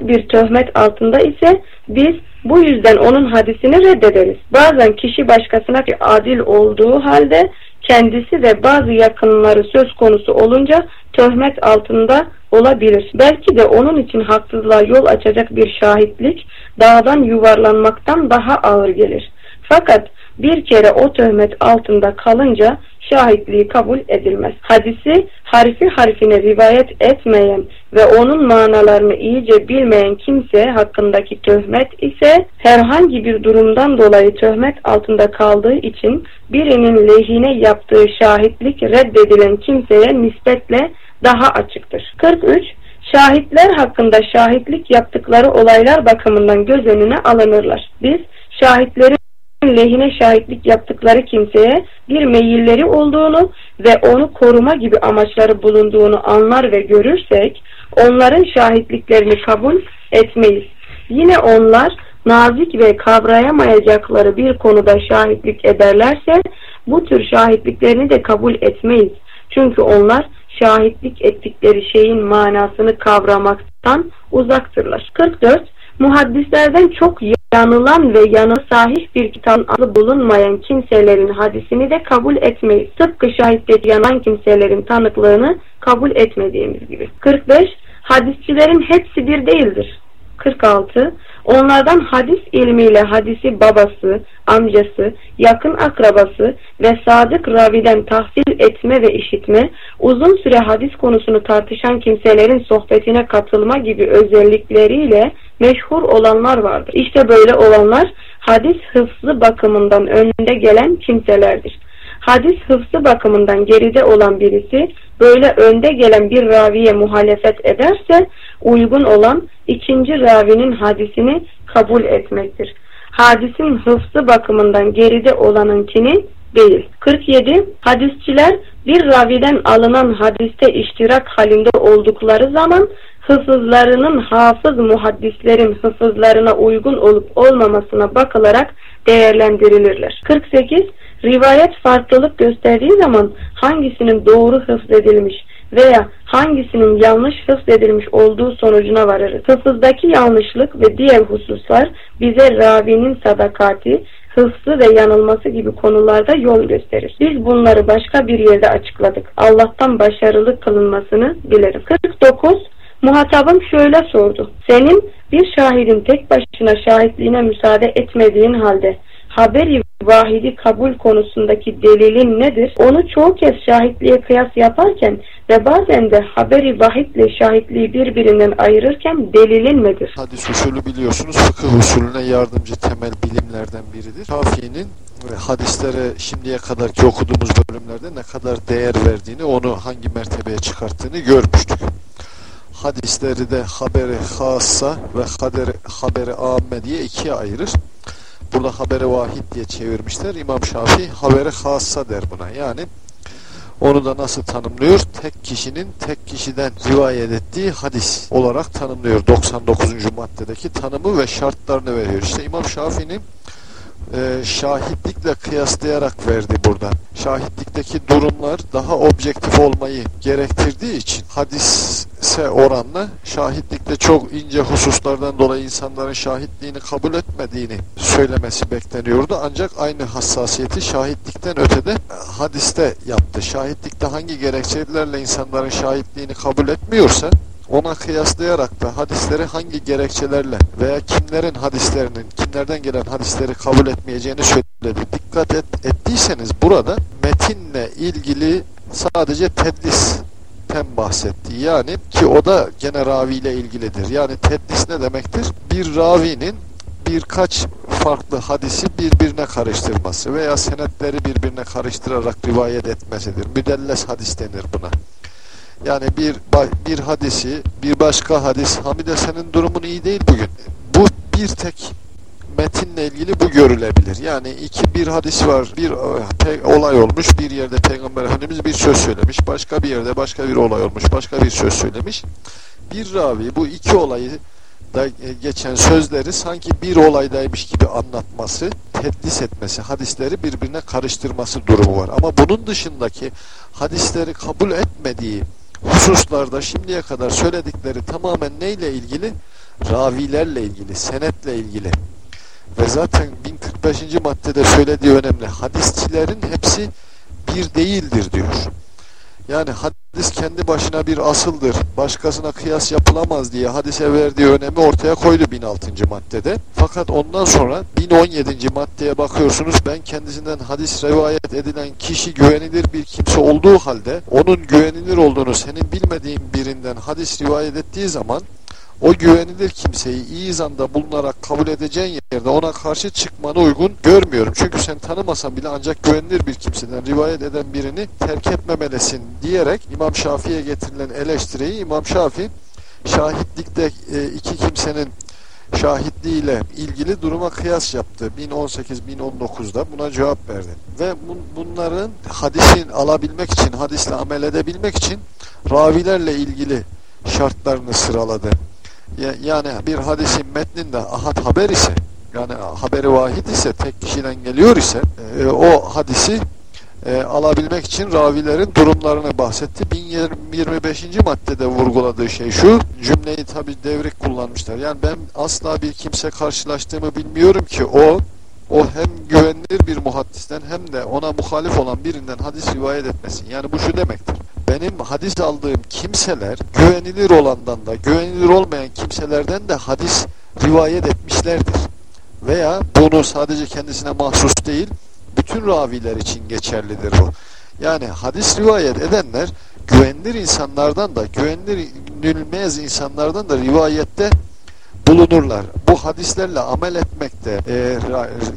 bir töhmet altında ise biz bu yüzden onun hadisini reddederiz. Bazen kişi başkasına adil olduğu halde kendisi ve bazı yakınları söz konusu olunca töhmet altında olabilir. Belki de onun için haksızlığa yol açacak bir şahitlik dağdan yuvarlanmaktan daha ağır gelir. Fakat bir kere o töhmet altında kalınca şahitliği kabul edilmez. Hadisi harfi harfine rivayet etmeyen ve onun manalarını iyice bilmeyen kimse hakkındaki töhmet ise herhangi bir durumdan dolayı töhmet altında kaldığı için birinin lehine yaptığı şahitlik reddedilen kimseye nispetle daha açıktır. 43. Şahitler hakkında şahitlik yaptıkları olaylar bakımından göz önüne alınırlar. Biz şahitlerin lehine şahitlik yaptıkları kimseye bir meyilleri olduğunu ve onu koruma gibi amaçları bulunduğunu anlar ve görürsek onların şahitliklerini kabul etmeyiz. Yine onlar nazik ve kavrayamayacakları bir konuda şahitlik ederlerse bu tür şahitliklerini de kabul etmeyiz. Çünkü onlar şahitlik ettikleri şeyin manasını kavramaktan uzaktırlar. 44. Muhaddislerden çok yanılan ve yanı sahih bir kitabın adı bulunmayan kimselerin hadisini de kabul etmeyiz. Tıpkı şahitte yanan kimselerin tanıklığını kabul etmediğimiz gibi. 45. Hadisçilerin hepsi bir değildir. 46. Onlardan hadis ilmiyle hadisi babası, amcası, yakın akrabası ve sadık raviden tahsil etme ve işitme, uzun süre hadis konusunu tartışan kimselerin sohbetine katılma gibi özellikleriyle meşhur olanlar vardır. İşte böyle olanlar hadis hıfzı bakımından önde gelen kimselerdir. Hadis hıfzı bakımından geride olan birisi böyle önde gelen bir raviye muhalefet ederse uygun olan ikinci ravinin hadisini kabul etmektir. Hadisin hıfzı bakımından geride olanınkini değil. 47. Hadisçiler bir raviden alınan hadiste iştirak halinde oldukları zaman hıfızlarının hafız muhaddislerin hıfızlarına uygun olup olmamasına bakılarak değerlendirilirler. 48. Rivayet farklılık gösterdiği zaman hangisinin doğru hıfzedilmiş veya hangisinin yanlış hıfzedilmiş olduğu sonucuna varırız. Hıfızdaki yanlışlık ve diğer hususlar bize ravinin sadakati, hıfzı ve yanılması gibi konularda yol gösterir. Biz bunları başka bir yerde açıkladık. Allah'tan başarılı kılınmasını dilerim. 49 Muhatabım şöyle sordu. Senin bir şahidin tek başına şahitliğine müsaade etmediğin halde haberi vahidi kabul konusundaki delilin nedir? Onu çoğu kez şahitliğe kıyas yaparken ve bazen de haberi vahidle şahitliği birbirinden ayırırken delilin nedir? Hadis usulü biliyorsunuz fıkıh usulüne yardımcı temel bilimlerden biridir. Şafii'nin hadislere şimdiye kadarki okuduğumuz bölümlerde ne kadar değer verdiğini, onu hangi mertebeye çıkarttığını görmüştük hadisleri de haberi hassa ve haberi, haberi amme diye ikiye ayırır. Burada haberi vahid diye çevirmişler. İmam Şafii haberi hassa der buna. Yani onu da nasıl tanımlıyor? Tek kişinin tek kişiden rivayet ettiği hadis olarak tanımlıyor. 99. maddedeki tanımı ve şartlarını veriyor. İşte İmam Şafii'nin e, şahitlikle kıyaslayarak verdi burada. Şahitlikteki durumlar daha objektif olmayı gerektirdiği için hadise oranla şahitlikte çok ince hususlardan dolayı insanların şahitliğini kabul etmediğini söylemesi bekleniyordu. Ancak aynı hassasiyeti şahitlikten ötede hadiste yaptı. Şahitlikte hangi gerekçelerle insanların şahitliğini kabul etmiyorsa ona kıyaslayarak da hadisleri hangi gerekçelerle veya kimlerin hadislerinin, kimlerden gelen hadisleri kabul etmeyeceğini söyledi. Dikkat et, ettiyseniz burada metinle ilgili sadece tedlisten bahsetti. Yani ki o da gene raviyle ilgilidir. Yani tedlis ne demektir? Bir ravinin birkaç farklı hadisi birbirine karıştırması veya senetleri birbirine karıştırarak rivayet etmesidir. Müdelles hadis denir buna. Yani bir bir hadisi, bir başka hadis, Hamide senin durumun iyi değil bugün. Bu bir tek metinle ilgili bu görülebilir. Yani iki bir hadis var, bir e, olay olmuş, bir yerde Peygamber Efendimiz bir söz söylemiş, başka bir yerde başka bir olay olmuş, başka bir söz söylemiş. Bir ravi bu iki olayı da e, geçen sözleri sanki bir olaydaymış gibi anlatması, tedlis etmesi, hadisleri birbirine karıştırması durumu var. Ama bunun dışındaki hadisleri kabul etmediği hususlarda şimdiye kadar söyledikleri tamamen neyle ilgili? ravilerle ilgili, senetle ilgili ve zaten 1045. maddede söylediği önemli. Hadisçilerin hepsi bir değildir diyor. Yani hadis kendi başına bir asıldır. Başkasına kıyas yapılamaz diye hadise verdiği önemi ortaya koydu 1006. maddede. Fakat ondan sonra 1017. maddeye bakıyorsunuz ben kendisinden hadis rivayet edilen kişi güvenilir bir kimse olduğu halde onun güvenilir olduğunu senin bilmediğin birinden hadis rivayet ettiği zaman o güvenilir kimseyi iyi zanda bulunarak kabul edeceğin yerde ona karşı çıkmanı uygun görmüyorum. Çünkü sen tanımasan bile ancak güvenilir bir kimseden rivayet eden birini terk etmemelisin diyerek İmam Şafii'ye getirilen eleştiriyi İmam Şafii şahitlikte e, iki kimsenin şahitliğiyle ilgili duruma kıyas yaptı. 1018-1019'da buna cevap verdi. Ve bunların hadisin alabilmek için, hadisle amel edebilmek için ravilerle ilgili şartlarını sıraladı yani bir hadisin metninde ahad haber ise yani haberi vahid ise tek kişiden geliyor ise e, o hadisi e, alabilmek için ravilerin durumlarını bahsetti. 1025. maddede vurguladığı şey şu cümleyi tabi devrik kullanmışlar. Yani ben asla bir kimse karşılaştığımı bilmiyorum ki o o hem güvenilir bir muhaddisten hem de ona muhalif olan birinden hadis rivayet etmesin. Yani bu şu demektir benim hadis aldığım kimseler güvenilir olandan da güvenilir olmayan kimselerden de hadis rivayet etmişlerdir. Veya bunu sadece kendisine mahsus değil, bütün raviler için geçerlidir bu. Yani hadis rivayet edenler güvenilir insanlardan da güvenilmez insanlardan da rivayette bulunurlar. Bu hadislerle amel etmekte e,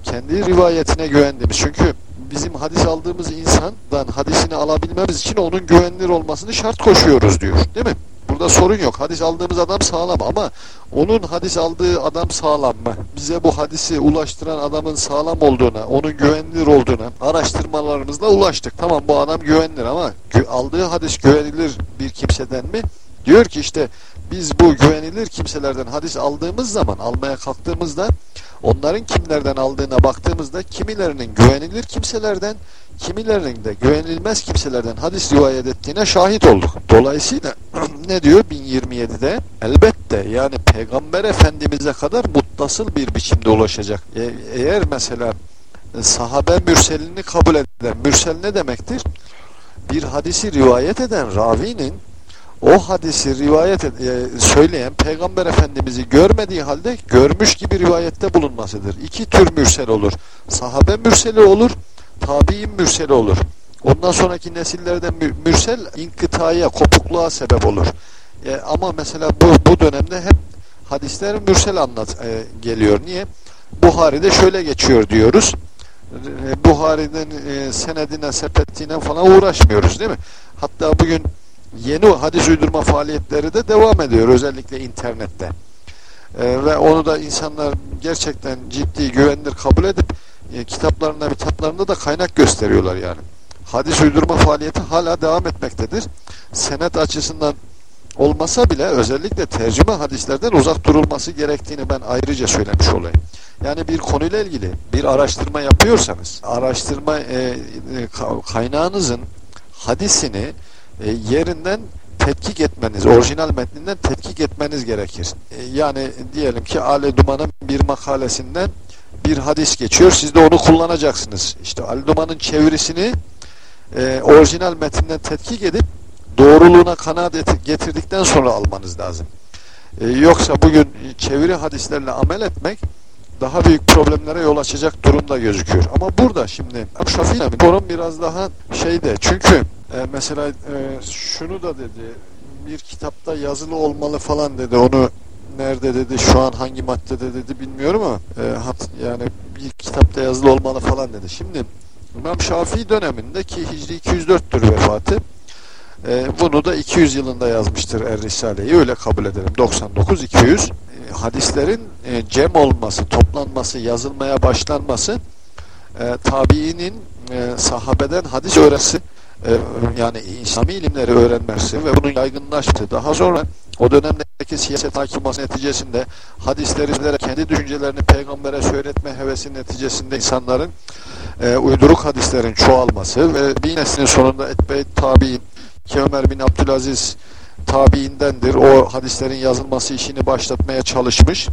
kendi rivayetine güvendiğimiz çünkü bizim hadis aldığımız insandan hadisini alabilmemiz için onun güvenilir olmasını şart koşuyoruz diyor. Değil mi? Burada sorun yok. Hadis aldığımız adam sağlam ama onun hadis aldığı adam sağlam mı? Bize bu hadisi ulaştıran adamın sağlam olduğuna, onun güvenilir olduğuna araştırmalarımızla ulaştık. Tamam bu adam güvenilir ama aldığı hadis güvenilir bir kimseden mi? Diyor ki işte biz bu güvenilir kimselerden hadis aldığımız zaman, almaya kalktığımızda onların kimlerden aldığına baktığımızda kimilerinin güvenilir kimselerden, kimilerinin de güvenilmez kimselerden hadis rivayet ettiğine şahit olduk. Dolayısıyla ne diyor 1027'de? Elbette yani Peygamber Efendimiz'e kadar muttasıl bir biçimde ulaşacak. E, eğer mesela sahabe mürselini kabul eden, mürsel ne demektir? Bir hadisi rivayet eden ravinin o hadisi rivayet et, e, söyleyen Peygamber Efendimiz'i görmediği halde görmüş gibi rivayette bulunmasıdır. İki tür mürsel olur. Sahabe mürseli olur, tabi'in mürseli olur. Ondan sonraki nesillerde mürsel inkıtaya, kopukluğa sebep olur. E, ama mesela bu, bu dönemde hep hadisler mürsel anlat e, geliyor. Niye? Buhari'de şöyle geçiyor diyoruz. E, Buhari'nin e, senedine, sepetine falan uğraşmıyoruz değil mi? Hatta bugün yeni hadis uydurma faaliyetleri de devam ediyor özellikle internette. E, ve onu da insanlar gerçekten ciddi güvenilir kabul edip e, kitaplarında kitaplarında da kaynak gösteriyorlar yani. Hadis uydurma faaliyeti hala devam etmektedir. Senet açısından olmasa bile özellikle tercüme hadislerden uzak durulması gerektiğini ben ayrıca söylemiş olayım. Yani bir konuyla ilgili bir araştırma yapıyorsanız araştırma e, e, kaynağınızın hadisini e, yerinden tetkik etmeniz, orijinal metninden tetkik etmeniz gerekir. E, yani diyelim ki Ali Duman'ın bir makalesinden bir hadis geçiyor, siz de onu kullanacaksınız. İşte Ali Duman'ın çevirisini e, orijinal metinden tetkik edip doğruluğuna kanaat getirdikten sonra almanız lazım. E, yoksa bugün çeviri hadislerle amel etmek daha büyük problemlere yol açacak durumda gözüküyor. Ama burada şimdi Şafii'nin sorun biraz daha şeyde çünkü e, mesela e, şunu da dedi bir kitapta yazılı olmalı falan dedi. Onu nerede dedi şu an hangi maddede dedi bilmiyorum ama e, yani bir kitapta yazılı olmalı falan dedi. Şimdi İmam Şafii döneminde ki Hicri 204'tür vefatı e, bunu da 200 yılında yazmıştır Er Risale'yi öyle kabul edelim 99-200 e, hadislerin e, cem olması, toplanması, yazılmaya başlanması e, tabiinin e, sahabeden hadis öğrenmesi e, yani İslami ilimleri öğrenmesi ve bunun yaygınlaştı. Daha sonra o dönemdeki siyaset hakiması neticesinde hadisleri kendi düşüncelerini peygambere söyletme hevesi neticesinde insanların e, uyduruk hadislerin çoğalması ve bir neslin sonunda etbeyt tabi'in ki bin Abdülaziz tabiindendir. O hadislerin yazılması işini başlatmaya çalışmış.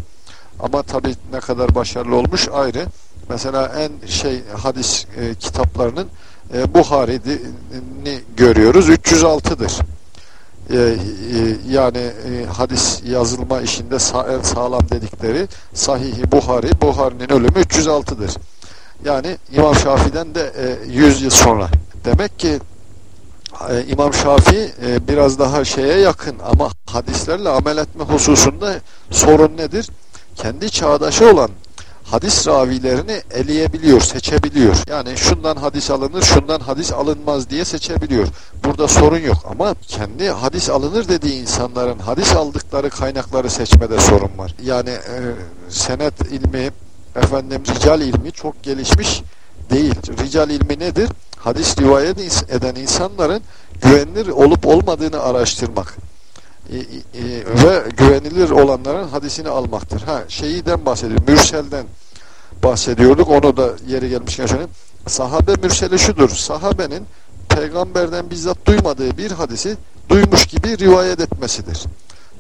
Ama tabi ne kadar başarılı olmuş ayrı. Mesela en şey hadis e, kitaplarının e, Buhari'ni görüyoruz. 306'dır. E, e, yani e, hadis yazılma işinde en sağlam dedikleri Sahih-i Buhari, Buhari'nin ölümü 306'dır. Yani İmam Şafii'den de e, 100 yıl sonra. Demek ki e, İmam Şafii e, biraz daha şeye yakın ama hadislerle amel etme hususunda sorun nedir? Kendi çağdaşı olan hadis ravilerini eleyebiliyor, seçebiliyor. Yani şundan hadis alınır, şundan hadis alınmaz diye seçebiliyor. Burada sorun yok ama kendi hadis alınır dediği insanların hadis aldıkları kaynakları seçmede sorun var. Yani e, senet ilmi, efendim rical ilmi çok gelişmiş değil. Rical ilmi nedir? Hadis rivayet eden insanların güvenilir olup olmadığını araştırmak e, e, ve güvenilir olanların hadisini almaktır. Ha şeyden bahsediyor, mürselden bahsediyorduk. Onu da yeri gelmişken söyleyeyim. Sahabe mürseli şudur. Sahabenin peygamberden bizzat duymadığı bir hadisi duymuş gibi rivayet etmesidir.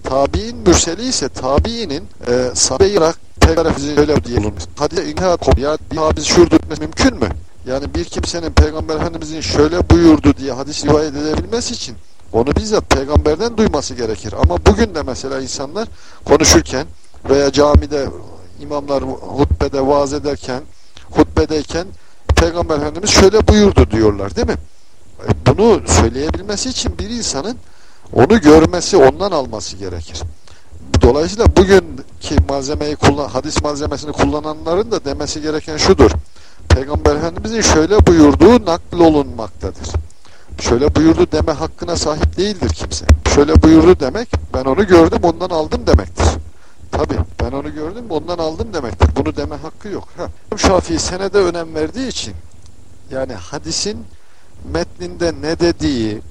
Tabi'in mürseli ise tabiinin e, sahabeyi bırak peygamberimizin öyle diye bulunmuş. Hadise inkar ya bir hadis şurdu mümkün mü? Yani bir kimsenin peygamber efendimizin şöyle buyurdu diye hadis rivayet edebilmesi için onu bizzat peygamberden duyması gerekir. Ama bugün de mesela insanlar konuşurken veya camide imamlar hutbede vaaz ederken hutbedeyken peygamber efendimiz şöyle buyurdu diyorlar değil mi? E, bunu söyleyebilmesi için bir insanın onu görmesi, ondan alması gerekir. Dolayısıyla bugünkü malzemeyi kullan, hadis malzemesini kullananların da demesi gereken şudur. Peygamber Efendimizin şöyle buyurduğu nakl olunmaktadır. Şöyle buyurdu deme hakkına sahip değildir kimse. Şöyle buyurdu demek, ben onu gördüm ondan aldım demektir. Tabi ben onu gördüm ondan aldım demektir. Bunu deme hakkı yok. Ha. Şafii senede önem verdiği için yani hadisin metninde ne dediği,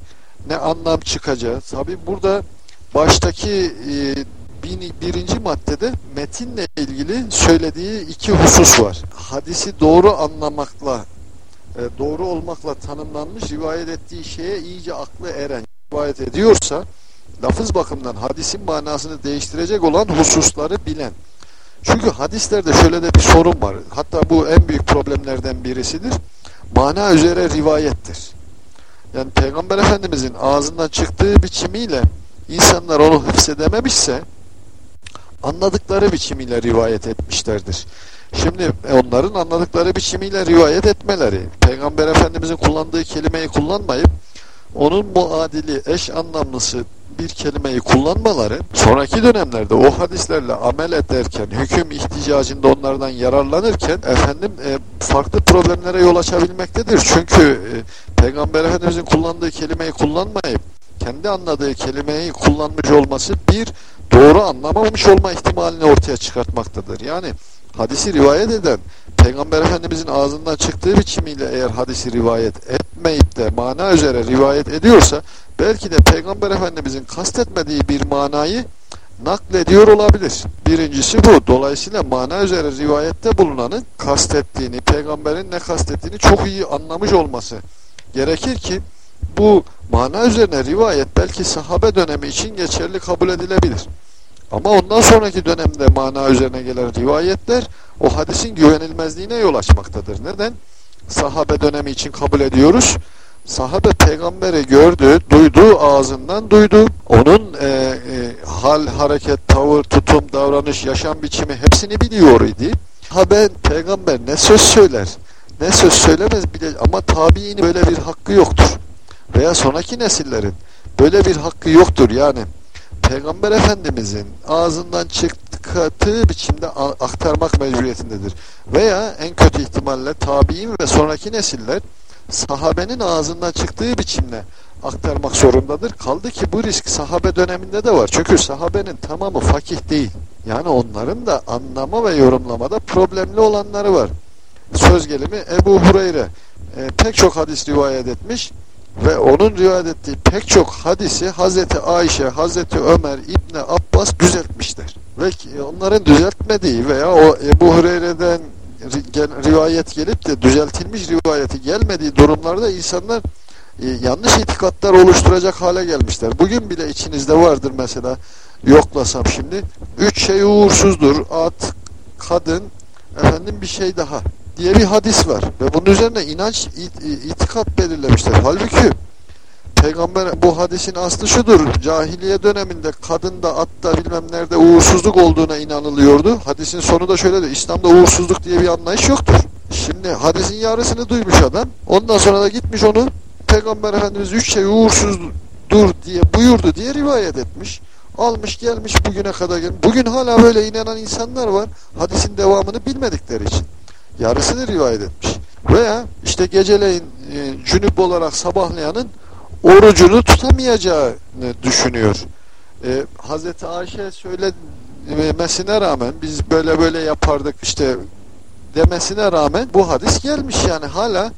ne anlam çıkacağı. Tabi burada baştaki e, birinci maddede metinle ilgili söylediği iki husus var. Hadisi doğru anlamakla, e, doğru olmakla tanımlanmış rivayet ettiği şeye iyice aklı eren rivayet ediyorsa, lafız bakımından hadisin manasını değiştirecek olan hususları bilen. Çünkü hadislerde şöyle de bir sorun var. Hatta bu en büyük problemlerden birisidir. Mana üzere rivayettir. Yani Peygamber Efendimizin ağzından çıktığı biçimiyle insanlar onu hıfzedememişse anladıkları biçimiyle rivayet etmişlerdir. Şimdi onların anladıkları biçimiyle rivayet etmeleri, Peygamber Efendimizin kullandığı kelimeyi kullanmayıp onun muadili, eş anlamlısı bir kelimeyi kullanmaları sonraki dönemlerde o hadislerle amel ederken, hüküm ihticacında onlardan yararlanırken efendim e, farklı problemlere yol açabilmektedir. Çünkü e, Peygamber Efendimizin kullandığı kelimeyi kullanmayıp kendi anladığı kelimeyi kullanmış olması bir doğru anlamamış olma ihtimalini ortaya çıkartmaktadır. Yani hadisi rivayet eden Peygamber Efendimizin ağzından çıktığı biçimiyle eğer hadisi rivayet etmeyip de mana üzere rivayet ediyorsa belki de Peygamber Efendimizin kastetmediği bir manayı naklediyor olabilir. Birincisi bu. Dolayısıyla mana üzere rivayette bulunanın kastettiğini, peygamberin ne kastettiğini çok iyi anlamış olması gerekir ki bu mana üzerine rivayet belki sahabe dönemi için geçerli kabul edilebilir. Ama ondan sonraki dönemde mana üzerine gelen rivayetler o hadisin güvenilmezliğine yol açmaktadır. Neden? Sahabe dönemi için kabul ediyoruz. Sahabe peygamberi gördü, duydu, ağzından duydu. Onun e, e, hal, hareket, tavır, tutum, davranış, yaşam biçimi hepsini biliyor idi. Sahabe peygamber ne söz söyler, ne söz söylemez bile ama tabiinin böyle bir hakkı yoktur. Veya sonraki nesillerin böyle bir hakkı yoktur yani. Peygamber Efendimizin ağzından çıktığı biçimde aktarmak mecburiyetindedir. Veya en kötü ihtimalle tabi'in ve sonraki nesiller sahabenin ağzından çıktığı biçimde aktarmak zorundadır. Kaldı ki bu risk sahabe döneminde de var. Çünkü sahabenin tamamı fakih değil. Yani onların da anlama ve yorumlamada problemli olanları var. Söz gelimi Ebu Hureyre e, pek çok hadis rivayet etmiş ve onun rivayet ettiği pek çok hadisi Hazreti Ayşe, Hazreti Ömer, İbni Abbas düzeltmişler. Ve onların düzeltmediği veya o Ebu Hureyre'den rivayet gelip de düzeltilmiş rivayeti gelmediği durumlarda insanlar e, yanlış itikatlar oluşturacak hale gelmişler. Bugün bile içinizde vardır mesela yoklasam şimdi. Üç şey uğursuzdur. At, kadın, efendim bir şey daha diye bir hadis var. Ve bunun üzerine inanç, it, itikat belirlemişler. Halbuki Peygamber bu hadisin aslı şudur. Cahiliye döneminde kadında, atta bilmem nerede uğursuzluk olduğuna inanılıyordu. Hadisin sonu da şöyle diyor. İslam'da uğursuzluk diye bir anlayış yoktur. Şimdi hadisin yarısını duymuş adam. Ondan sonra da gitmiş onu Peygamber Efendimiz üç şey uğursuzdur diye buyurdu diye rivayet etmiş. Almış gelmiş bugüne kadar gelmiş. Bugün hala böyle inanan insanlar var. Hadisin devamını bilmedikleri için. Yarısını rivayet etmiş. Veya işte geceleyin e, cünüp olarak sabahlayanın orucunu tutamayacağını düşünüyor. Ee, Hazreti Ayşe söylemesine rağmen biz böyle böyle yapardık işte demesine rağmen bu hadis gelmiş yani hala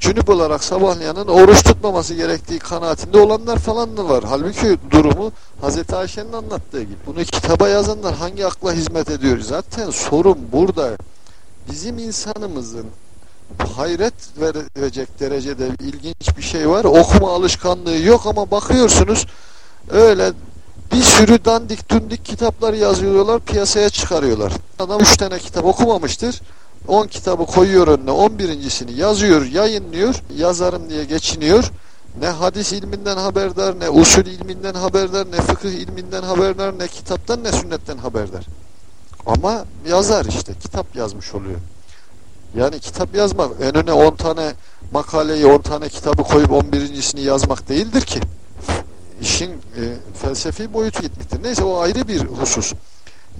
cünüp olarak sabahlayanın oruç tutmaması gerektiği kanaatinde olanlar falan da var. Halbuki durumu Hazreti Ayşe'nin anlattığı gibi. Bunu kitaba yazanlar hangi akla hizmet ediyor? Zaten sorun burada. Bizim insanımızın hayret verecek derecede ilginç bir şey var. Okuma alışkanlığı yok ama bakıyorsunuz öyle bir sürü dandik dündik kitaplar yazıyorlar piyasaya çıkarıyorlar. Adam üç tane kitap okumamıştır. 10 kitabı koyuyor önüne 11.sini yazıyor yayınlıyor yazarım diye geçiniyor ne hadis ilminden haberdar ne usul ilminden haberdar ne fıkıh ilminden haberdar ne kitaptan ne sünnetten haberdar ama yazar işte kitap yazmış oluyor yani kitap yazmak önüne 10 tane makaleyi 10 tane kitabı koyup 11.sini yazmak değildir ki işin e, felsefi boyutu gitmiştir. Neyse o ayrı bir husus.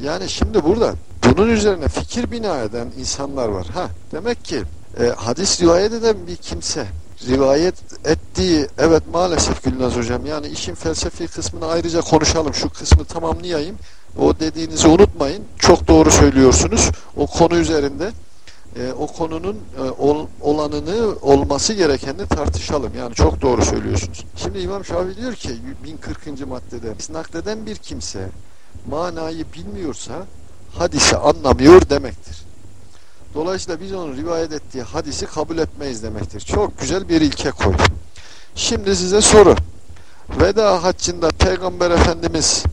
Yani şimdi burada bunun üzerine fikir bina eden insanlar var. Ha demek ki e, hadis rivayet eden bir kimse rivayet ettiği evet maalesef Gülnaz hocam yani işin felsefi kısmını ayrıca konuşalım. Şu kısmı tamamlayayım. O dediğinizi unutmayın. Çok doğru söylüyorsunuz. O konu üzerinde e, o konunun e, ol, olanını olması gerekenini tartışalım. Yani çok doğru söylüyorsunuz. Şimdi İmam Şafii diyor ki 1040. maddede nakleden bir kimse manayı bilmiyorsa hadisi anlamıyor demektir. Dolayısıyla biz onun rivayet ettiği hadisi kabul etmeyiz demektir. Çok güzel bir ilke koy. Şimdi size soru. Veda haccında Peygamber Efendimiz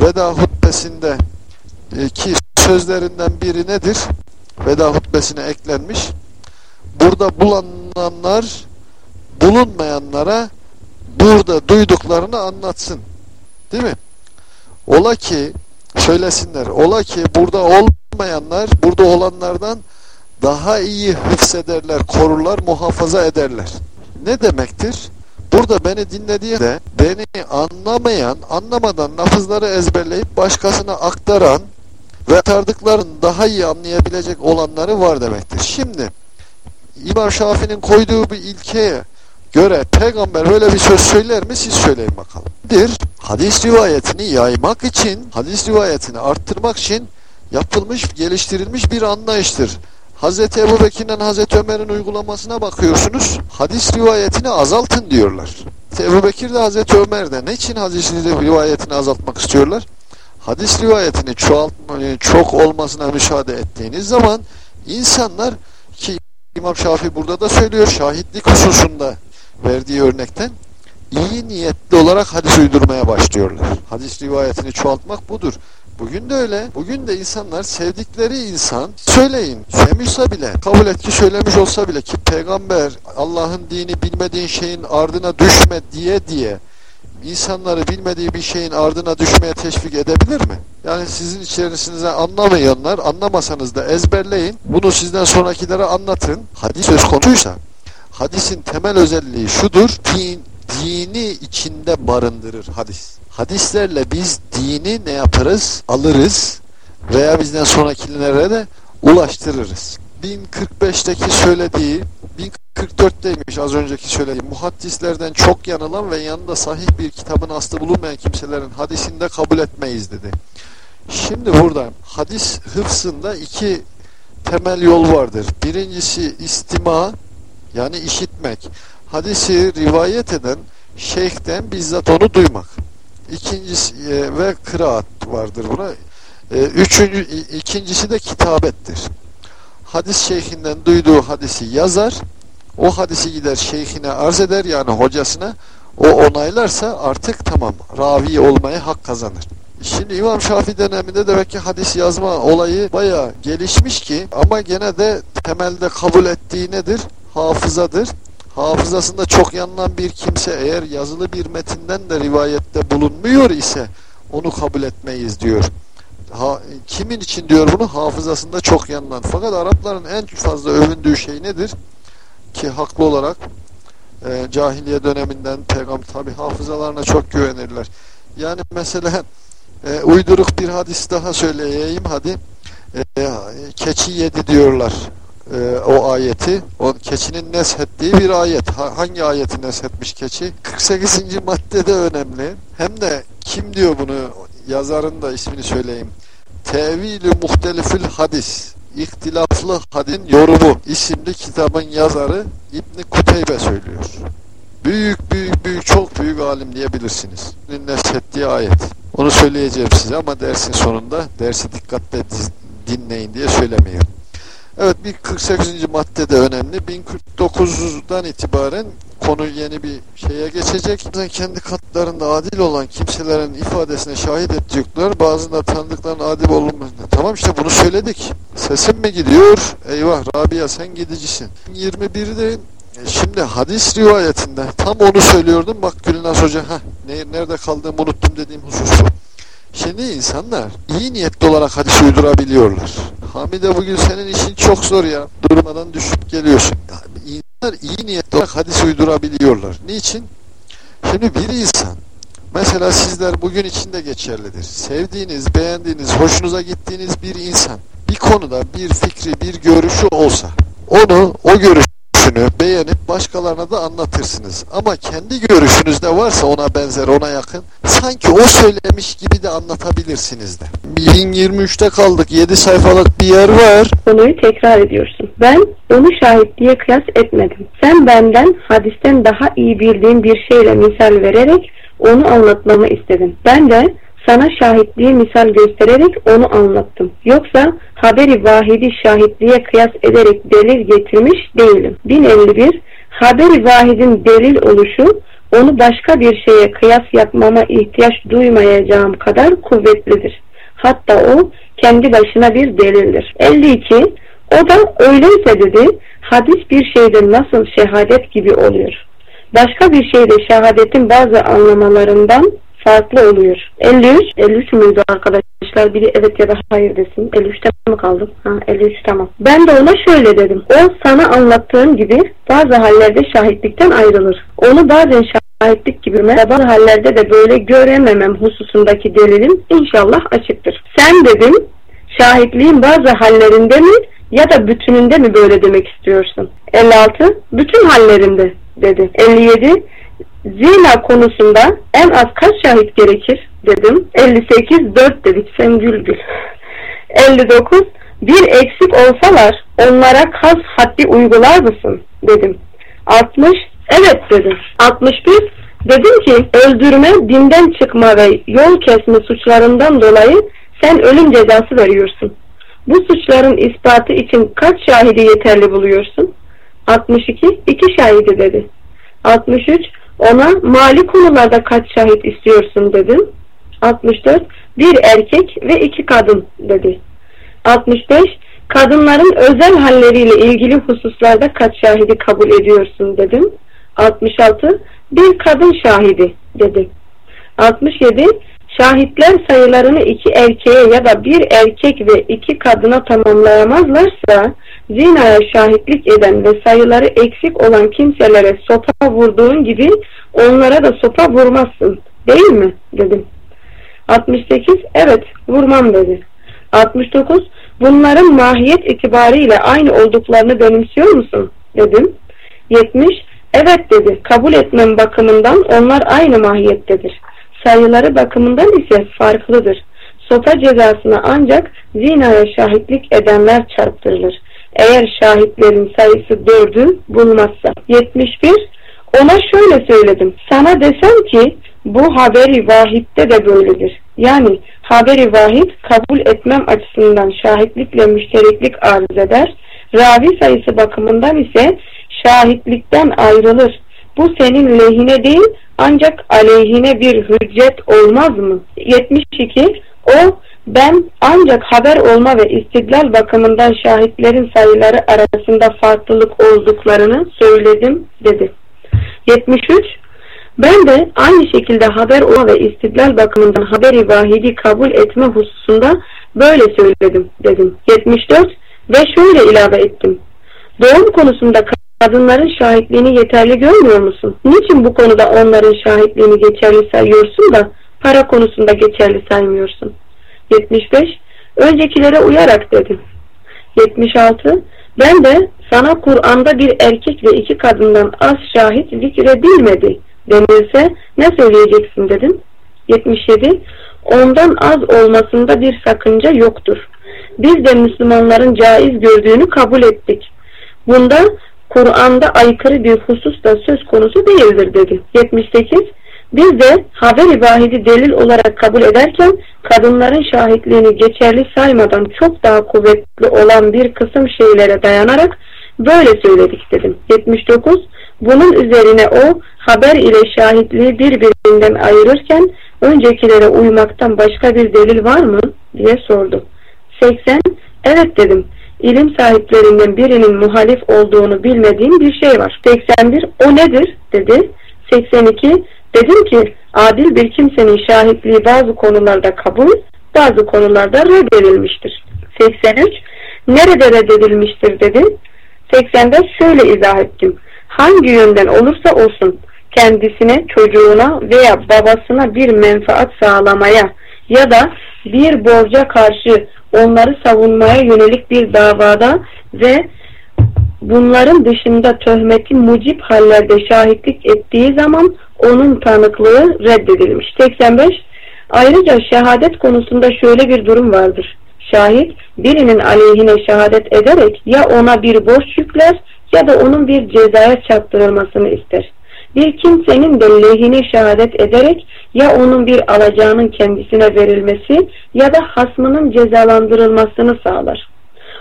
veda hutbesinde e, ki sözlerinden biri nedir? Veda hutbesine eklenmiş. Burada bulunanlar bulunmayanlara burada duyduklarını anlatsın. Değil mi? Ola ki söylesinler. Ola ki burada olmayanlar burada olanlardan daha iyi hıfzederler, korurlar, muhafaza ederler. Ne demektir? Burada beni dinlediği de beni anlamayan, anlamadan lafızları ezberleyip başkasına aktaran ve tardıklarını daha iyi anlayabilecek olanları var demektir. Şimdi İmam Şafii'nin koyduğu bir ilkeye göre peygamber böyle bir söz söyler mi? Siz söyleyin bakalım. Bir, hadis rivayetini yaymak için, hadis rivayetini arttırmak için yapılmış, geliştirilmiş bir anlayıştır. Hz. Ebu Bekir'den Hz. Ömer'in uygulamasına bakıyorsunuz. Hadis rivayetini azaltın diyorlar. Ebu Bekir de Hz. Ömer ne için hadis rivayetini azaltmak istiyorlar? Hadis rivayetini çoğaltma, e, çok olmasına müsaade ettiğiniz zaman insanlar ki İmam Şafii burada da söylüyor şahitlik hususunda verdiği örnekten iyi niyetli olarak hadis uydurmaya başlıyorlar. Hadis rivayetini çoğaltmak budur. Bugün de öyle. Bugün de insanlar sevdikleri insan söyleyin. Söylemişse bile kabul et ki söylemiş olsa bile ki peygamber Allah'ın dini bilmediğin şeyin ardına düşme diye diye insanları bilmediği bir şeyin ardına düşmeye teşvik edebilir mi? Yani sizin içerisinizde anlamayanlar anlamasanız da ezberleyin. Bunu sizden sonrakilere anlatın. Hadis söz konuysa hadisin temel özelliği şudur. Din, dini içinde barındırır hadis. Hadislerle biz dini ne yaparız? Alırız veya bizden sonrakilere de ulaştırırız. 1045'teki söylediği 1044'teymiş az önceki söylediğim muhaddislerden çok yanılan ve yanında sahih bir kitabın aslı bulunmayan kimselerin hadisinde kabul etmeyiz dedi. Şimdi burada hadis hıfsında iki temel yol vardır. Birincisi istima yani işitmek. Hadisi rivayet eden şeyhten bizzat onu duymak. İkincisi e, ve kıraat vardır buna. E, üçüncü, ikincisi de kitabettir hadis şeyhinden duyduğu hadisi yazar O hadisi gider şeyhine arz eder yani hocasına. O onaylarsa artık tamam ravi olmaya hak kazanır. Şimdi İmam Şafii döneminde demek ki hadis yazma olayı baya gelişmiş ki ama gene de temelde kabul ettiği nedir? Hafızadır. Hafızasında çok yanılan bir kimse eğer yazılı bir metinden de rivayette bulunmuyor ise onu kabul etmeyiz diyor. Ha, kimin için diyor bunu? Hafızasında çok yanılan. Fakat Arapların en fazla övündüğü şey nedir? Ki haklı olarak e, cahiliye döneminden peygamber tabi hafızalarına çok güvenirler. Yani mesela e, uyduruk bir hadis daha söyleyeyim hadi. E, keçi yedi diyorlar e, o ayeti. O keçinin neshettiği bir ayet. Ha, hangi ayeti neshetmiş keçi? 48. maddede önemli. Hem de kim diyor bunu? Yazarın da ismini söyleyeyim. Tevilü muhtelifül hadis. İhtilaflı hadin yorumu isimli kitabın yazarı İbni Kuteybe söylüyor. Büyük büyük büyük çok büyük alim diyebilirsiniz. Neshettiği ayet. Onu söyleyeceğim size ama dersin sonunda dersi dikkatle dinleyin diye söylemiyorum. Evet bir 48. madde de önemli. 1049'dan itibaren konu yeni bir şeye geçecek. Kendi katlarında adil olan kimselerin ifadesine şahit edecekler. Bazında tanıdıkların adil olunmasına. Tamam işte bunu söyledik. Sesim mi gidiyor? Eyvah Rabia sen gidicisin. 21'de Şimdi hadis rivayetinde tam onu söylüyordum. Bak Gülnaz Hoca heh, nerede kaldığımı unuttum dediğim husus. Şimdi insanlar iyi niyetli olarak hadis uydurabiliyorlar. Hamide bugün senin işin çok zor ya. Durmadan düşüp geliyorsun. İnsanlar iyi niyetli olarak hadis uydurabiliyorlar. Niçin? Şimdi bir insan mesela sizler bugün içinde geçerlidir. Sevdiğiniz, beğendiğiniz, hoşunuza gittiğiniz bir insan bir konuda bir fikri, bir görüşü olsa onu, o görüş görüşünü beğenip başkalarına da anlatırsınız. Ama kendi görüşünüzde varsa ona benzer, ona yakın sanki o söylemiş gibi de anlatabilirsiniz de. 1023'te kaldık. 7 sayfalık bir yer var. Konuyu tekrar ediyorsun. Ben onu şahit diye kıyas etmedim. Sen benden hadisten daha iyi bildiğin bir şeyle misal vererek onu anlatmamı istedin. Ben de sana şahitliği misal göstererek onu anlattım. Yoksa haberi vahidi şahitliğe kıyas ederek delil getirmiş değilim. 1051 Haberi vahidin delil oluşu onu başka bir şeye kıyas yapmama ihtiyaç duymayacağım kadar kuvvetlidir. Hatta o kendi başına bir delildir. 52 o da öyleyse dedi hadis bir şeyde nasıl şehadet gibi oluyor. Başka bir şeyde şehadetin bazı anlamalarından farklı oluyor. 53, 53 müydü arkadaşlar? Biri evet ya da hayır desin. 53'te mi kaldım? Ha 53 tamam. Ben de ona şöyle dedim. O sana anlattığım gibi bazı hallerde şahitlikten ayrılır. Onu bazen şahitlik gibi ve bazı hallerde de böyle görememem hususundaki delilim inşallah açıktır. Sen dedim şahitliğin bazı hallerinde mi ya da bütününde mi böyle demek istiyorsun? 56 bütün hallerinde dedi. 57 Zina konusunda en az kaç şahit gerekir dedim. 58 4 dedik sen gül gül. 59 bir eksik olsalar onlara kas haddi uygular mısın dedim. 60 evet dedim. 61 dedim ki öldürme, dinden çıkma ve yol kesme suçlarından dolayı sen ölüm cezası veriyorsun. Bu suçların ispatı için kaç şahidi yeterli buluyorsun? 62 iki şahidi dedi. 63 ona mali konularda kaç şahit istiyorsun dedim. 64 bir erkek ve iki kadın dedi. 65 kadınların özel halleriyle ilgili hususlarda kaç şahidi kabul ediyorsun dedim. 66 bir kadın şahidi dedi. 67 şahitler sayılarını iki erkeğe ya da bir erkek ve iki kadına tamamlayamazlarsa zinaya şahitlik eden ve sayıları eksik olan kimselere sopa vurduğun gibi onlara da sopa vurmazsın değil mi dedim. 68 evet vurmam dedi. 69 bunların mahiyet itibariyle aynı olduklarını benimsiyor musun dedim. 70 evet dedi kabul etmem bakımından onlar aynı mahiyettedir. Sayıları bakımından ise farklıdır. Sopa cezasına ancak zinaya şahitlik edenler çarptırılır. Eğer şahitlerin sayısı dördü bulmazsa. 71 ona şöyle söyledim. Sana desem ki bu haberi vahitte de böyledir. Yani haberi vahid kabul etmem açısından şahitlikle müştereklik arz eder. Ravi sayısı bakımından ise şahitlikten ayrılır. Bu senin lehine değil ancak aleyhine bir hüccet olmaz mı? 72. O ben ancak haber olma ve istidlal bakımından şahitlerin sayıları arasında farklılık olduklarını söyledim dedi. 73. Ben de aynı şekilde haber olma ve istidlal bakımından haberi vahidi kabul etme hususunda böyle söyledim dedim. 74. Ve şöyle ilave ettim. Doğum konusunda kadınların şahitliğini yeterli görmüyor musun? Niçin bu konuda onların şahitliğini geçerli sayıyorsun da para konusunda geçerli saymıyorsun? 75. Öncekilere uyarak dedim. 76. Ben de sana Kur'an'da bir erkek ve iki kadından az şahit zikredilmedi denilse ne söyleyeceksin dedim. 77. Ondan az olmasında bir sakınca yoktur. Biz de Müslümanların caiz gördüğünü kabul ettik. Bunda Kur'an'da aykırı bir husus da söz konusu değildir dedi. 78. Biz de haber-i vahidi delil olarak kabul ederken kadınların şahitliğini geçerli saymadan çok daha kuvvetli olan bir kısım şeylere dayanarak böyle söyledik dedim. 79. Bunun üzerine o haber ile şahitliği birbirinden ayırırken öncekilere uymaktan başka bir delil var mı diye sordu. 80. Evet dedim. İlim sahiplerinden birinin muhalif olduğunu bilmediğim bir şey var. 81. O nedir dedi. 82. Dedim ki adil bir kimsenin şahitliği bazı konularda kabul, bazı konularda reddedilmiştir. 83. Nerede reddedilmiştir dedi. 85 şöyle izah ettim. Hangi yönden olursa olsun kendisine, çocuğuna veya babasına bir menfaat sağlamaya ya da bir borca karşı onları savunmaya yönelik bir davada ve bunların dışında töhmetin mucip hallerde şahitlik ettiği zaman onun tanıklığı reddedilmiş. 85. Ayrıca şehadet konusunda şöyle bir durum vardır. Şahit birinin aleyhine şehadet ederek ya ona bir borç yükler ya da onun bir cezaya çarptırılmasını ister. Bir kimsenin de lehine şehadet ederek ya onun bir alacağının kendisine verilmesi ya da hasmının cezalandırılmasını sağlar.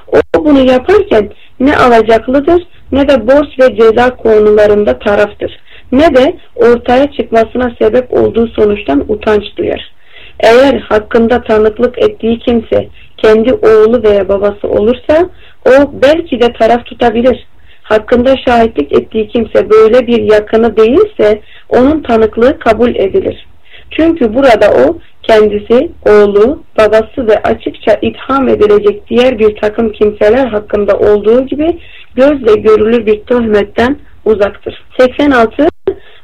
O bunu yaparken ne alacaklıdır ne de borç ve ceza konularında taraftır ne de ortaya çıkmasına sebep olduğu sonuçtan utanç duyar. Eğer hakkında tanıklık ettiği kimse kendi oğlu veya babası olursa o belki de taraf tutabilir. Hakkında şahitlik ettiği kimse böyle bir yakını değilse onun tanıklığı kabul edilir. Çünkü burada o kendisi, oğlu, babası ve açıkça itham edilecek diğer bir takım kimseler hakkında olduğu gibi gözle görülür bir töhmetten uzaktır. 86.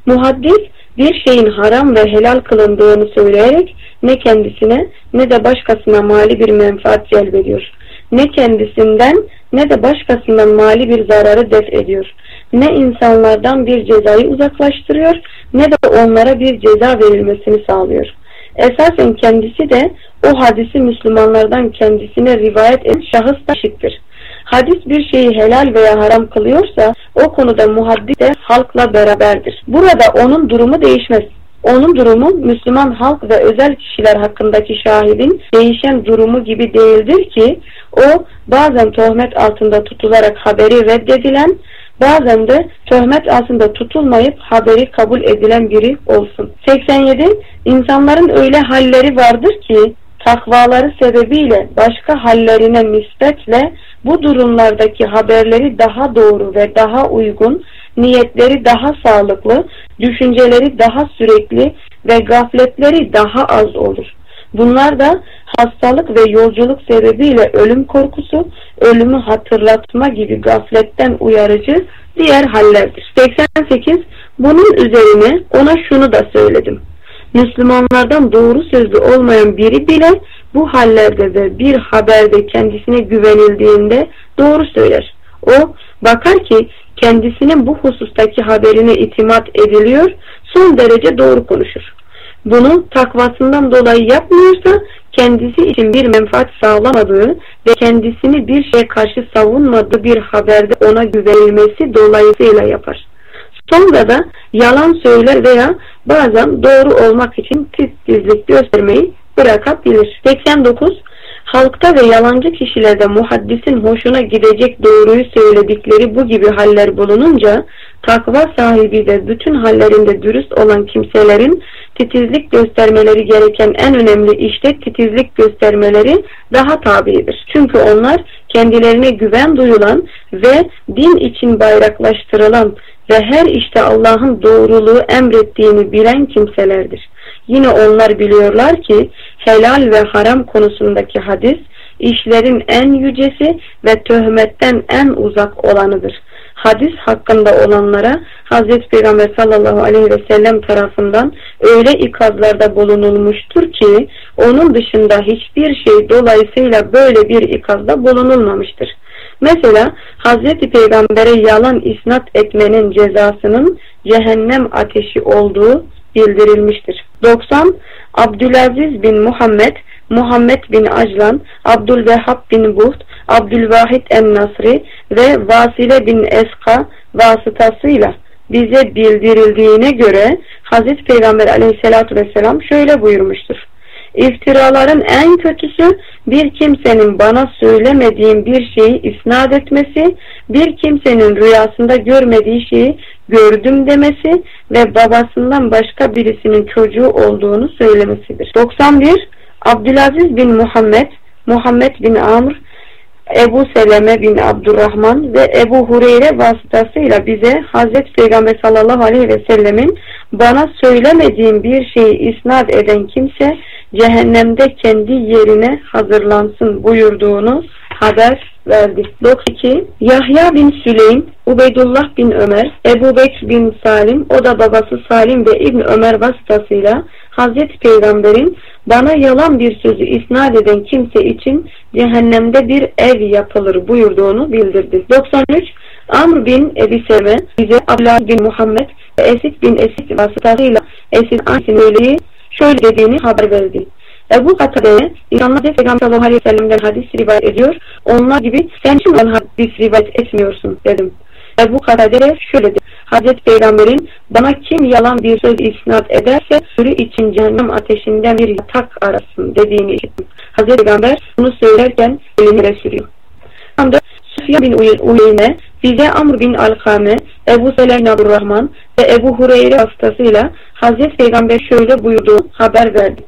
Muhaddis bir şeyin haram ve helal kılındığını söyleyerek ne kendisine ne de başkasına mali bir menfaat celbediyor. Ne kendisinden ne de başkasından mali bir zararı def ediyor. Ne insanlardan bir cezayı uzaklaştırıyor ne de onlara bir ceza verilmesini sağlıyor. Esasen kendisi de o hadisi Müslümanlardan kendisine rivayet eden şahıs da şıktır. Hadis bir şeyi helal veya haram kılıyorsa o konuda muhaddis de halkla beraberdir. Burada onun durumu değişmez. Onun durumu Müslüman halk ve özel kişiler hakkındaki şahidin değişen durumu gibi değildir ki o bazen töhmet altında tutularak haberi reddedilen bazen de töhmet altında tutulmayıp haberi kabul edilen biri olsun. 87. İnsanların öyle halleri vardır ki takvaları sebebiyle başka hallerine nispetle bu durumlardaki haberleri daha doğru ve daha uygun, niyetleri daha sağlıklı, düşünceleri daha sürekli ve gafletleri daha az olur. Bunlar da hastalık ve yolculuk sebebiyle ölüm korkusu, ölümü hatırlatma gibi gafletten uyarıcı diğer hallerdir. 88. Bunun üzerine ona şunu da söyledim. Müslümanlardan doğru sözlü olmayan biri bile bu hallerde ve bir haberde kendisine güvenildiğinde doğru söyler. O bakar ki kendisinin bu husustaki haberine itimat ediliyor, son derece doğru konuşur. Bunu takvasından dolayı yapmıyorsa kendisi için bir menfaat sağlamadığı ve kendisini bir şeye karşı savunmadığı bir haberde ona güvenilmesi dolayısıyla yapar. Sonra da yalan söyler veya bazen doğru olmak için titizlik göstermeyi bırakabilir. 89. Halkta ve yalancı kişilerde muhaddisin hoşuna gidecek doğruyu söyledikleri bu gibi haller bulununca takva sahibi de bütün hallerinde dürüst olan kimselerin titizlik göstermeleri gereken en önemli işte titizlik göstermeleri daha tabidir. Çünkü onlar kendilerine güven duyulan ve din için bayraklaştırılan ve her işte Allah'ın doğruluğu emrettiğini bilen kimselerdir. Yine onlar biliyorlar ki helal ve haram konusundaki hadis işlerin en yücesi ve töhmetten en uzak olanıdır. Hadis hakkında olanlara Hazreti Peygamber sallallahu aleyhi ve sellem tarafından öyle ikazlarda bulunulmuştur ki onun dışında hiçbir şey dolayısıyla böyle bir ikazda bulunulmamıştır. Mesela Hazreti Peygamber'e yalan isnat etmenin cezasının cehennem ateşi olduğu bildirilmiştir. 90. Abdülaziz bin Muhammed, Muhammed bin Aclan, Abdülvehhab bin Buht, Abdülvahid en-Nasri ve Vasile bin Eska vasıtasıyla bize bildirildiğine göre Hazreti Peygamber aleyhissalatü vesselam şöyle buyurmuştur. İftiraların en kötüsü bir kimsenin bana söylemediğim bir şeyi isnat etmesi, bir kimsenin rüyasında görmediği şeyi gördüm demesi ve babasından başka birisinin çocuğu olduğunu söylemesidir. 91. Abdülaziz bin Muhammed, Muhammed bin Amr, Ebu Seleme bin Abdurrahman ve Ebu Hureyre vasıtasıyla bize Hazreti Peygamber sallallahu aleyhi ve sellemin bana söylemediğim bir şeyi isnat eden kimse cehennemde kendi yerine hazırlansın buyurduğunu haber verdi. 92. Yahya bin Süleym, Ubeydullah bin Ömer, Ebu Bekr bin Salim, o da babası Salim ve İbn Ömer vasıtasıyla Hazreti Peygamber'in bana yalan bir sözü isnat eden kimse için cehennemde bir ev yapılır buyurduğunu bildirdi. 93. Amr bin Ebi Seme bize Abdullah bin Muhammed ve Esid bin Esid vasıtasıyla Esid Ansinöle'yi şöyle dediğini haber verdi. Ebu Katade'ye insanlar da Peygamber sallallahu aleyhi ve sellem'den hadis rivayet ediyor. Onlar gibi sen kim hadis rivayet etmiyorsun dedim. Ebu Katade şöyle dedi. Hazreti Peygamber'in bana kim yalan bir söz isnat ederse sürü için cehennem ateşinden bir yatak arasın dediğini işittim. Hazreti Peygamber bunu söylerken elini sürüyor. Anda Süfyan bin Uyeyne, bize Amr bin Alkame, Ebu Seleyn Abdurrahman ve Ebu Hureyre hastasıyla Hazreti Peygamber şöyle buyurdu haber verdi.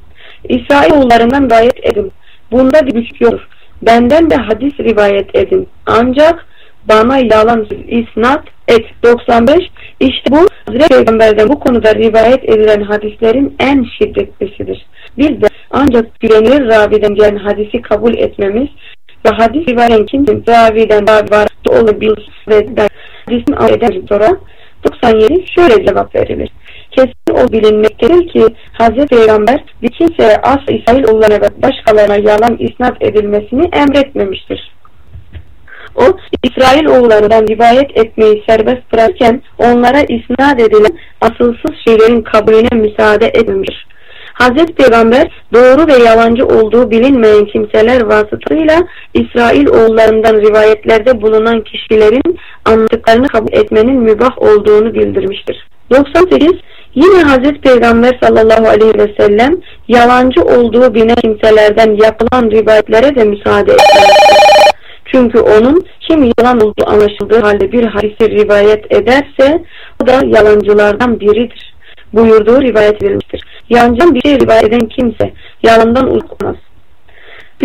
İsrailoğullarından rivayet edin. Bunda bir güç yoktur. Benden de hadis rivayet edin. Ancak bana yalan isnat et. 95. İşte bu Hazreti Peygamber'den bu konuda rivayet edilen hadislerin en şiddetlisidir. Biz de ancak güvenilir raviden gelen hadisi kabul etmemiz ve hadis rivayet kimsin raviden ravi var olabilir ve hadisin eden sonra 97 şöyle cevap verilir. Kesin o bilinmektedir ki Hz. Peygamber bir kimseye as İsrailoğullarına ve başkalarına yalan isnat edilmesini emretmemiştir. O İsrail oğullarından rivayet etmeyi serbest bırakırken onlara isnat edilen asılsız şeylerin kabulüne müsaade etmemiştir. Hazreti Peygamber doğru ve yalancı olduğu bilinmeyen kimseler vasıtasıyla İsrail oğullarından rivayetlerde bulunan kişilerin anlattıklarını kabul etmenin mübah olduğunu bildirmiştir. 98 Yine Hazreti Peygamber sallallahu aleyhi ve sellem yalancı olduğu bilinen kimselerden yapılan rivayetlere de müsaade etmemiştir. Çünkü onun kim yalan olduğu anlaşıldığı halde bir hadisi rivayet ederse o da yalancılardan biridir. Buyurduğu rivayet edilmiştir. Yalancıdan bir şey rivayet eden kimse yalandan uzak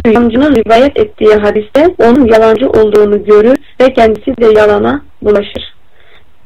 Yalancının rivayet ettiği hadiste onun yalancı olduğunu görür ve kendisi de yalana bulaşır.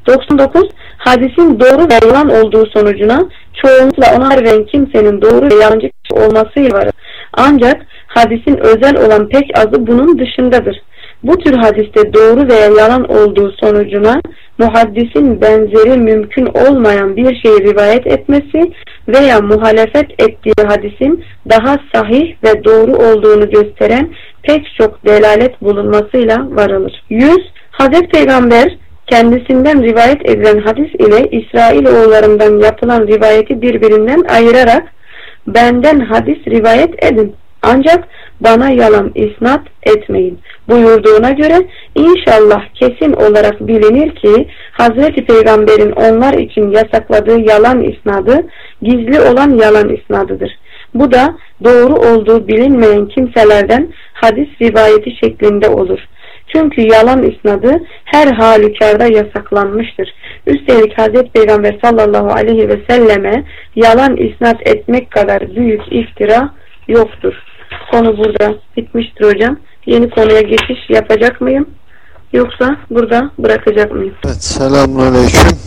99. Hadisin doğru ve yalan olduğu sonucuna çoğunlukla ona veren kimsenin doğru ve yalancı olması var. Ancak hadisin özel olan pek azı bunun dışındadır. Bu tür hadiste doğru veya yalan olduğu sonucuna muhaddisin benzeri mümkün olmayan bir şeyi rivayet etmesi veya muhalefet ettiği hadisin daha sahih ve doğru olduğunu gösteren pek çok delalet bulunmasıyla varılır. 100. Hazreti Peygamber kendisinden rivayet edilen hadis ile İsrail oğullarından yapılan rivayeti birbirinden ayırarak benden hadis rivayet edin ancak bana yalan isnat etmeyin buyurduğuna göre inşallah kesin olarak bilinir ki Hazreti Peygamber'in onlar için yasakladığı yalan isnadı gizli olan yalan isnadıdır. Bu da doğru olduğu bilinmeyen kimselerden hadis rivayeti şeklinde olur. Çünkü yalan isnadı her halükarda yasaklanmıştır. Üstelik Hz. Peygamber sallallahu aleyhi ve selleme yalan isnat etmek kadar büyük iftira yoktur. Konu burada bitmiştir hocam. Yeni konuya geçiş yapacak mıyım? Yoksa burada bırakacak mıyım? Evet, selamun aleyküm.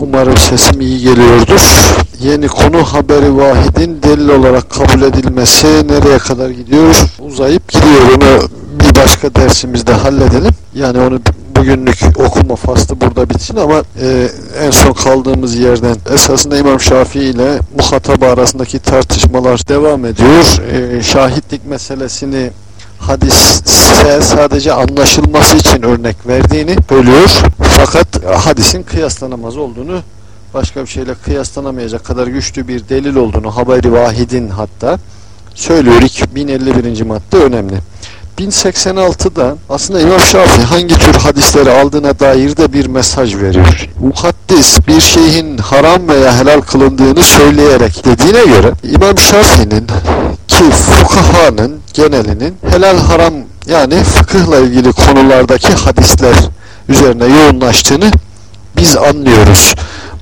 Umarım sesim iyi geliyordur. Yeni konu haberi vahidin delil olarak kabul edilmesi nereye kadar gidiyor? Uzayıp gidiyor. Onu bir başka dersimizde halledelim. Yani onu bugünlük okuma faslı burada bitsin ama e, en son kaldığımız yerden esasında İmam Şafii ile muhataba arasındaki tartışmalar devam ediyor. E, şahitlik meselesini hadise sadece anlaşılması için örnek verdiğini söylüyor. Fakat hadisin kıyaslanamaz olduğunu başka bir şeyle kıyaslanamayacak kadar güçlü bir delil olduğunu haberi vahidin hatta söylüyor. 2051. madde önemli. 1086'da aslında İmam Şafii hangi tür hadisleri aldığına dair de bir mesaj veriyor. Muhaddis bir şeyin haram veya helal kılındığını söyleyerek dediğine göre İmam Şafii'nin ki fukahanın genelinin helal haram yani fıkıhla ilgili konulardaki hadisler üzerine yoğunlaştığını biz anlıyoruz.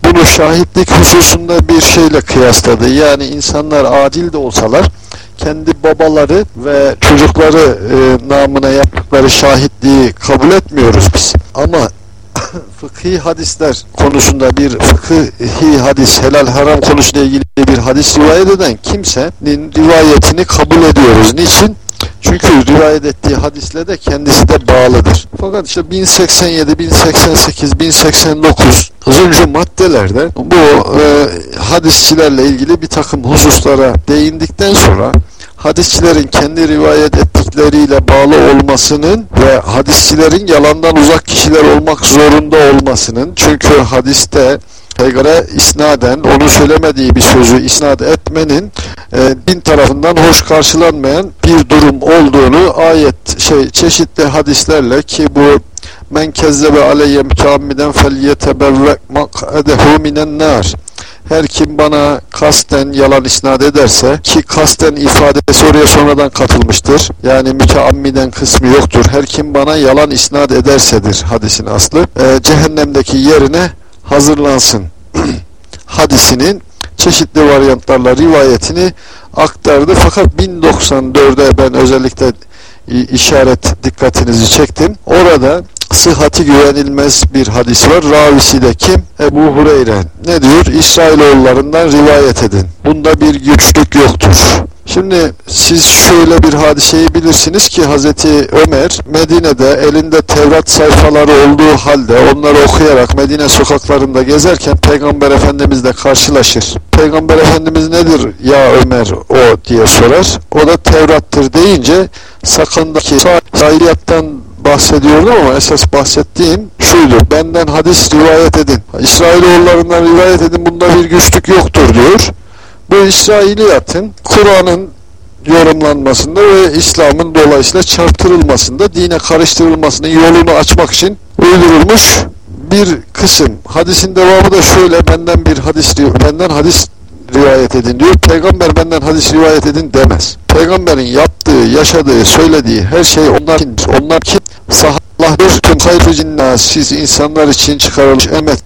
Bunu şahitlik hususunda bir şeyle kıyasladı. Yani insanlar adil de olsalar kendi babaları ve çocukları e, namına yaptıkları şahitliği kabul etmiyoruz biz. Ama fıkhi hadisler konusunda bir fıkhi hadis, helal haram konusuyla ilgili bir hadis rivayet eden kimsenin rivayetini kabul ediyoruz. Niçin? Çünkü rivayet ettiği hadisle de kendisi de bağlıdır. Fakat işte 1087, 1088, 1089 uzuncu maddelerde bu e, hadisçilerle ilgili bir takım hususlara değindikten sonra hadisçilerin kendi rivayet ettikleriyle bağlı olmasının ve hadisçilerin yalandan uzak kişiler olmak zorunda olmasının çünkü hadiste peygambere isnaden onu söylemediği bir sözü isnat etmenin e, din tarafından hoş karşılanmayan bir durum olduğunu ayet şey çeşitli hadislerle ki bu men kezzebe aleyye müteammiden felyetebevve mak'edehu minen nar her kim bana kasten yalan isnat ederse ki kasten ifadesi oraya sonradan katılmıştır. Yani müteammiden kısmı yoktur. Her kim bana yalan isnat edersedir hadisin aslı. E, cehennemdeki yerine hazırlansın hadisinin çeşitli varyantlarla rivayetini aktardı. Fakat 1094'e ben özellikle işaret dikkatinizi çektim. Orada sıhhati güvenilmez bir hadis var. Ravisi de kim? Ebu Hureyre. Ne diyor? İsrailoğullarından rivayet edin. Bunda bir güçlük yoktur. Şimdi siz şöyle bir hadiseyi bilirsiniz ki Hazreti Ömer Medine'de elinde Tevrat sayfaları olduğu halde onları okuyarak Medine sokaklarında gezerken Peygamber Efendimizle karşılaşır. Peygamber Efendimiz nedir ya Ömer o diye sorar. O da Tevrat'tır deyince sakındaki sahiliyattan bahsediyordum ama esas bahsettiğim şuydu. Benden hadis rivayet edin. İsrailoğullarından rivayet edin. Bunda bir güçlük yoktur diyor. Bu İsrailiyatın Kur'an'ın yorumlanmasında ve İslam'ın dolayısıyla çarptırılmasında, dine karıştırılmasının yolunu açmak için uydurulmuş bir kısım. Hadisin devamı da şöyle benden bir hadis benden hadis rivayet edin diyor. Peygamber benden hadis rivayet edin demez. Peygamberin yaptığı, yaşadığı, söylediği her şey onlar kim? Onlar kim? Sahallahtır. Tüm hayrı cinnas. Siz insanlar için çıkarılmış emet.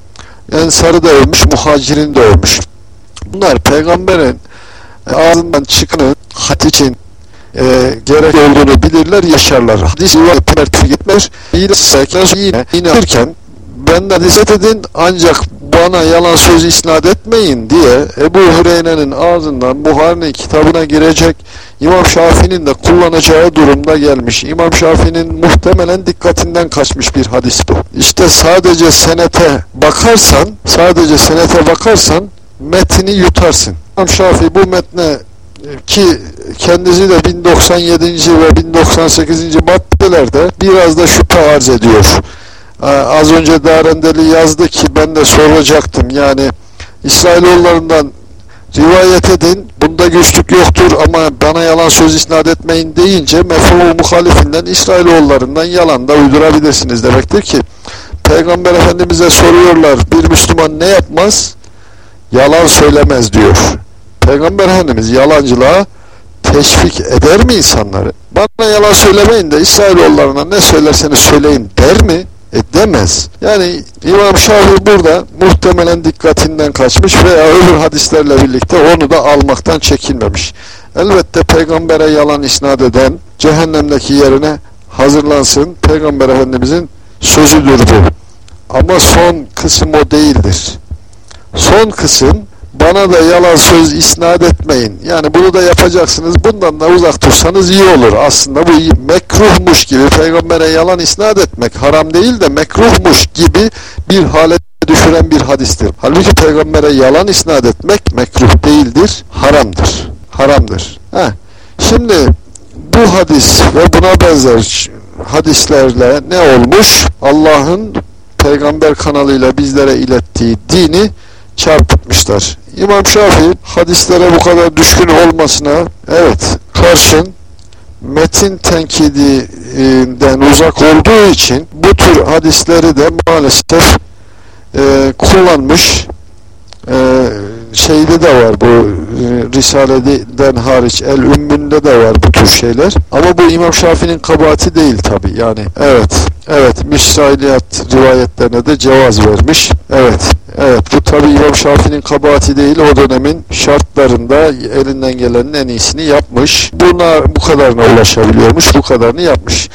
Ensarı da ölmüş, muhacirin de ölmüş. Bunlar peygamberin ağzından çıkanı hat için e, gerek olduğunu bilirler, yaşarlar. Hadis rivayet gitmez. Yine yine alırken benden hadis edin ancak bana yalan söz isnat etmeyin diye Ebu Hureyre'nin ağzından Buhari'nin kitabına girecek İmam Şafii'nin de kullanacağı durumda gelmiş. İmam Şafii'nin muhtemelen dikkatinden kaçmış bir hadis bu. İşte sadece senete bakarsan, sadece senete bakarsan metini yutarsın. İmam Şafii bu metne ki kendisi de 1097. ve 1098. maddelerde biraz da şüphe arz ediyor. Az önce Darendeli yazdı ki ben de soracaktım. Yani İsrailoğullarından rivayet edin. Bunda güçlük yoktur ama bana yalan söz isnat etmeyin deyince mefhumu muhalifinden İsrailoğullarından yalan da uydurabilirsiniz demektir ki Peygamber Efendimiz'e soruyorlar bir Müslüman ne yapmaz? Yalan söylemez diyor. Peygamber Efendimiz yalancılığa teşvik eder mi insanları? Bana yalan söylemeyin de İsrailoğullarına ne söylerseniz söyleyin der mi? E demez. Yani İmam Şafii burada muhtemelen dikkatinden kaçmış veya öbür hadislerle birlikte onu da almaktan çekinmemiş. Elbette peygambere yalan isnat eden cehennemdeki yerine hazırlansın. Peygamber Efendimizin sözüdür bu. Ama son kısım o değildir. Son kısım bana da yalan söz isnat etmeyin. Yani bunu da yapacaksınız. Bundan da uzak dursanız iyi olur. Aslında bu mekruhmuş gibi peygambere yalan isnat etmek haram değil de mekruhmuş gibi bir hale düşüren bir hadistir. Halbuki peygambere yalan isnat etmek mekruh değildir, haramdır. Haramdır. Heh. Şimdi bu hadis ve buna benzer hadislerle ne olmuş? Allah'ın peygamber kanalıyla bizlere ilettiği dini çarpıtmışlar. İmam Şafii hadislere bu kadar düşkün olmasına evet karşın metin tenkidinden uzak olduğu için bu tür hadisleri de maalesef e, kullanmış e, şeyde de var bu e, Risale'den hariç El Ümmünde de var bu tür şeyler. Ama bu İmam Şafii'nin kabahati değil tabi yani. Evet evet Mişrailiyat rivayetlerine de cevaz vermiş. Evet evet bu tabi İmam Şafii'nin kabahati değil o dönemin şartlarında elinden gelenin en iyisini yapmış. Buna bu kadarına ulaşabiliyormuş bu kadarını yapmış